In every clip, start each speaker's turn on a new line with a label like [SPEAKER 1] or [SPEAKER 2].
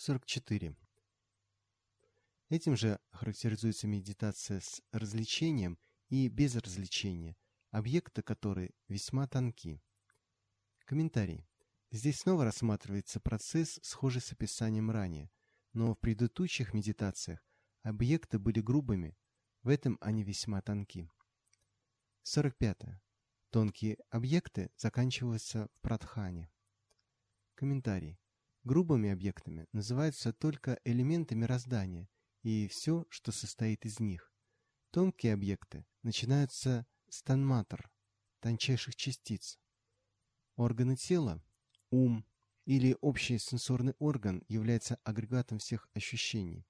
[SPEAKER 1] 44. Этим же характеризуется медитация с развлечением и без развлечения, объекты которой весьма тонки. Комментарий. Здесь снова рассматривается процесс, схожий с описанием ранее, но в предыдущих медитациях объекты были грубыми, в этом они весьма тонки. 45. Тонкие объекты заканчиваются в прадхане. Комментарий. Грубыми объектами называются только элементы мироздания и все, что состоит из них. Тонкие объекты начинаются с танматр, тончайших частиц. Органы тела, ум или общий сенсорный орган является агрегатом всех ощущений.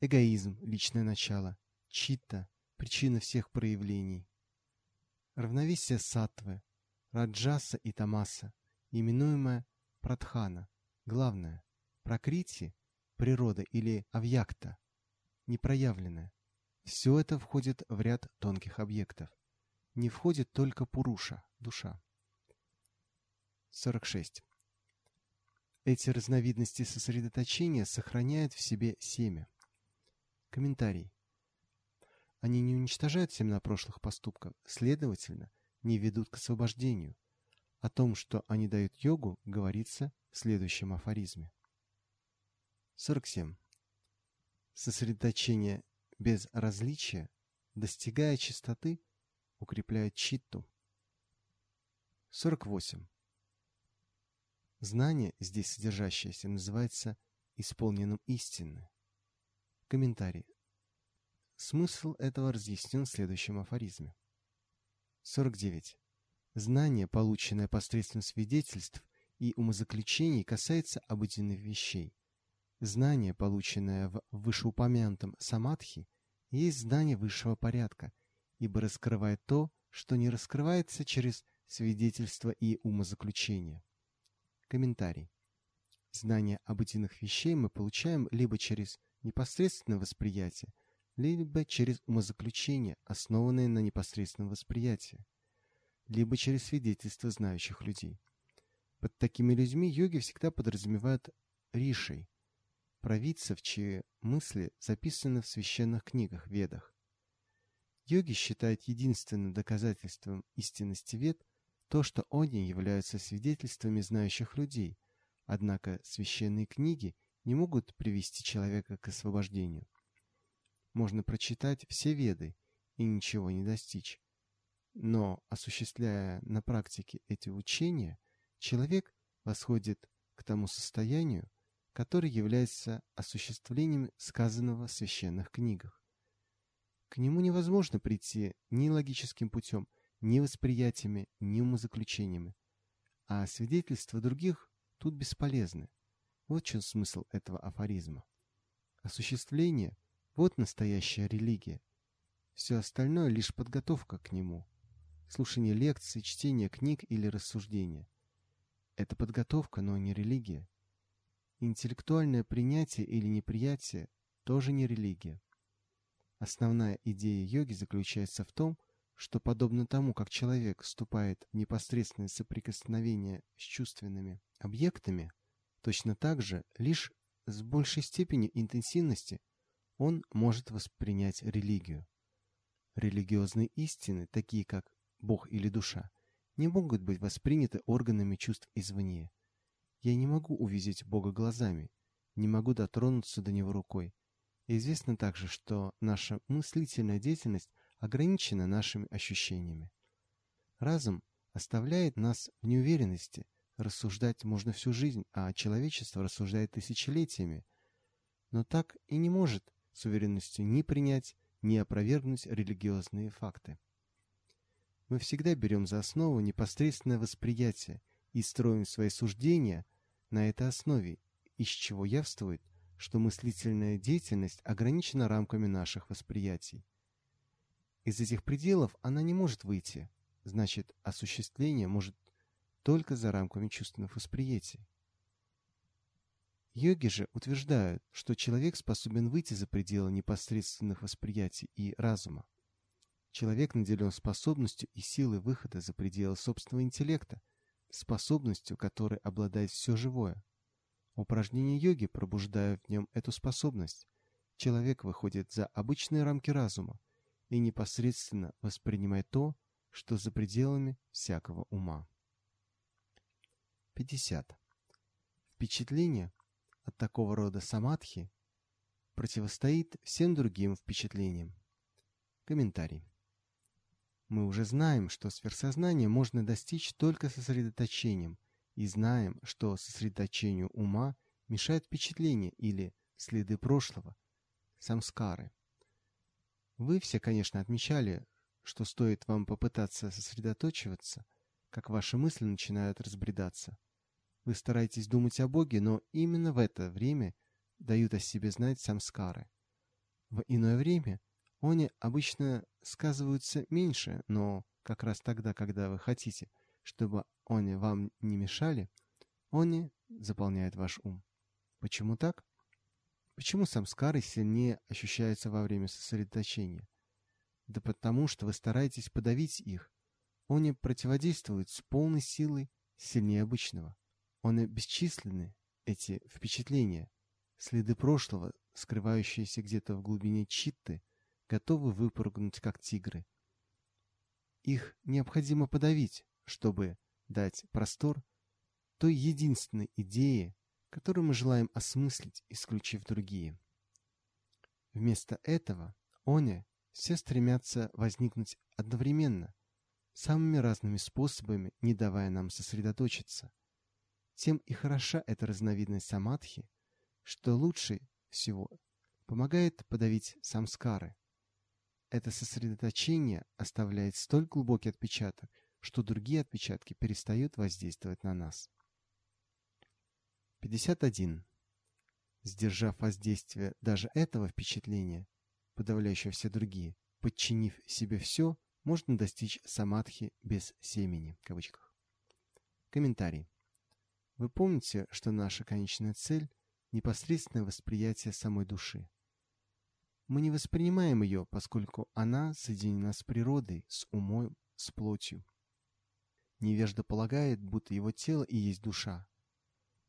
[SPEAKER 1] Эгоизм – личное начало, читта – причина всех проявлений. Равновесие саттвы, раджаса и тамаса, именуемое прадхана, главное, прокрити, природа или авьякта, непроявленное. Все это входит в ряд тонких объектов. Не входит только пуруша, душа. 46. Эти разновидности сосредоточения сохраняют в себе семя. Комментарий. Они не уничтожают семена прошлых поступков, следовательно, не ведут к освобождению, о том, что они дают йогу, говорится в следующем афоризме. 47. Сосредоточение без различия, достигая чистоты, укрепляет читту. 48. Знание, здесь содержащееся, называется исполненным истины. Комментарий. Смысл этого разъяснен в следующем афоризме. 49. Знание, полученное посредством свидетельств и умозаключений, касается обыденных вещей. Знание, полученное в вышеупомянутом самадхи, есть знание высшего порядка, ибо раскрывает то, что не раскрывается через свидетельства и умозаключения. Комментарий. Знание обыденных вещей мы получаем либо через непосредственное восприятие, либо через умозаключение, основанное на непосредственном восприятии либо через свидетельства знающих людей. Под такими людьми йоги всегда подразумевают ришей, провидцев, чьи мысли записаны в священных книгах, ведах. Йоги считают единственным доказательством истинности вед то, что они являются свидетельствами знающих людей, однако священные книги не могут привести человека к освобождению. Можно прочитать все веды и ничего не достичь. Но, осуществляя на практике эти учения, человек восходит к тому состоянию, которое является осуществлением сказанного в священных книгах. К нему невозможно прийти ни логическим путем, ни восприятиями, ни умозаключениями. А свидетельства других тут бесполезны. Вот в чем смысл этого афоризма. Осуществление – вот настоящая религия. Все остальное – лишь подготовка к нему – слушание лекций, чтение книг или рассуждения. Это подготовка, но не религия. Интеллектуальное принятие или неприятие тоже не религия. Основная идея йоги заключается в том, что подобно тому, как человек вступает в непосредственное соприкосновение с чувственными объектами, точно так же, лишь с большей степенью интенсивности, он может воспринять религию. Религиозные истины, такие как Бог или душа, не могут быть восприняты органами чувств извне. Я не могу увидеть Бога глазами, не могу дотронуться до Него рукой. известно также, что наша мыслительная деятельность ограничена нашими ощущениями. Разум оставляет нас в неуверенности, рассуждать можно всю жизнь, а человечество рассуждает тысячелетиями, но так и не может с уверенностью ни принять, ни опровергнуть религиозные факты. Мы всегда берем за основу непосредственное восприятие и строим свои суждения на этой основе, из чего явствует, что мыслительная деятельность ограничена рамками наших восприятий. Из этих пределов она не может выйти, значит, осуществление может только за рамками чувственных восприятий. Йоги же утверждают, что человек способен выйти за пределы непосредственных восприятий и разума. Человек наделен способностью и силой выхода за пределы собственного интеллекта, способностью, которой обладает все живое. Упражнения йоги пробуждают в нем эту способность. Человек выходит за обычные рамки разума и непосредственно воспринимает то, что за пределами всякого ума. 50. Впечатление от такого рода самадхи противостоит всем другим впечатлениям. Комментарий. Мы уже знаем, что сверхсознание можно достичь только сосредоточением, и знаем, что сосредоточению ума мешает впечатление или следы прошлого, самскары. Вы все, конечно, отмечали, что стоит вам попытаться сосредоточиваться, как ваши мысли начинают разбредаться. Вы стараетесь думать о Боге, но именно в это время дают о себе знать самскары. В иное время они обычно сказываются меньше, но как раз тогда, когда вы хотите, чтобы они вам не мешали, они заполняют ваш ум. Почему так? Почему самскары сильнее ощущаются во время сосредоточения? Да потому, что вы стараетесь подавить их. Они противодействуют с полной силой сильнее обычного. Они бесчисленны, эти впечатления, следы прошлого, скрывающиеся где-то в глубине читты, готовы выпрыгнуть, как тигры. Их необходимо подавить, чтобы дать простор той единственной идее, которую мы желаем осмыслить, исключив другие. Вместо этого они все стремятся возникнуть одновременно, самыми разными способами, не давая нам сосредоточиться – тем и хороша эта разновидность самадхи, что лучше всего помогает подавить самскары. Это сосредоточение оставляет столь глубокий отпечаток, что другие отпечатки перестают воздействовать на нас. 51. Сдержав воздействие даже этого впечатления, подавляющего все другие, подчинив себе все, можно достичь самадхи без семени. В кавычках. Комментарий. Вы помните, что наша конечная цель – непосредственное восприятие самой души. Мы не воспринимаем ее, поскольку она соединена с природой, с умом, с плотью. Невежда полагает, будто его тело и есть душа.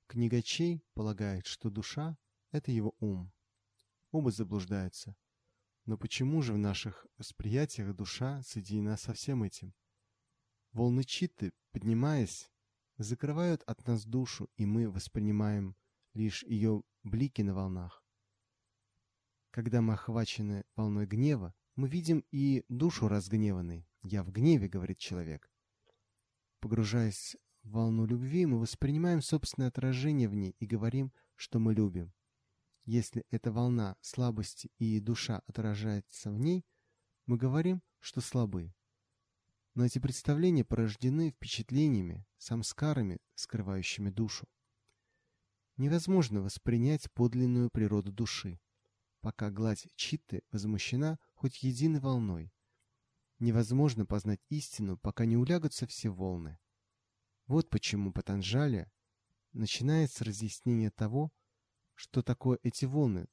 [SPEAKER 1] Книгачей полагает, что душа – это его ум. Оба заблуждаются. Но почему же в наших восприятиях душа соединена со всем этим? Волны читы, поднимаясь, закрывают от нас душу, и мы воспринимаем лишь ее блики на волнах. Когда мы охвачены волной гнева, мы видим и душу разгневанной. «Я в гневе», — говорит человек. Погружаясь в волну любви, мы воспринимаем собственное отражение в ней и говорим, что мы любим. Если эта волна слабости и душа отражается в ней, мы говорим, что слабы. Но эти представления порождены впечатлениями, самскарами, скрывающими душу. Невозможно воспринять подлинную природу души, пока гладь читты возмущена хоть единой волной. Невозможно познать истину, пока не улягутся все волны. Вот почему Патанжали начинает с разъяснения того, что такое эти волны.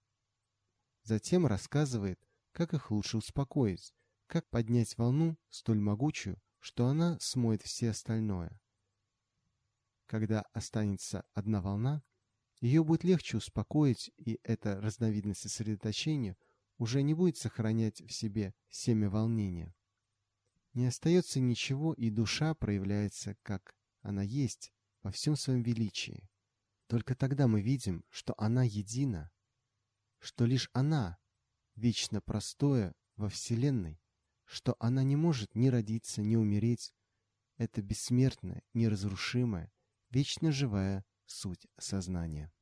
[SPEAKER 1] Затем рассказывает, как их лучше успокоить, как поднять волну столь могучую, что она смоет все остальное? Когда останется одна волна, ее будет легче успокоить, и эта разновидность сосредоточения уже не будет сохранять в себе семя волнения. Не остается ничего, и душа проявляется, как она есть, во всем своем величии. Только тогда мы видим, что она едина, что лишь она, вечно простое во Вселенной, что она не может ни родиться, ни умереть. Это бессмертная, неразрушимая, вечно живая суть сознания.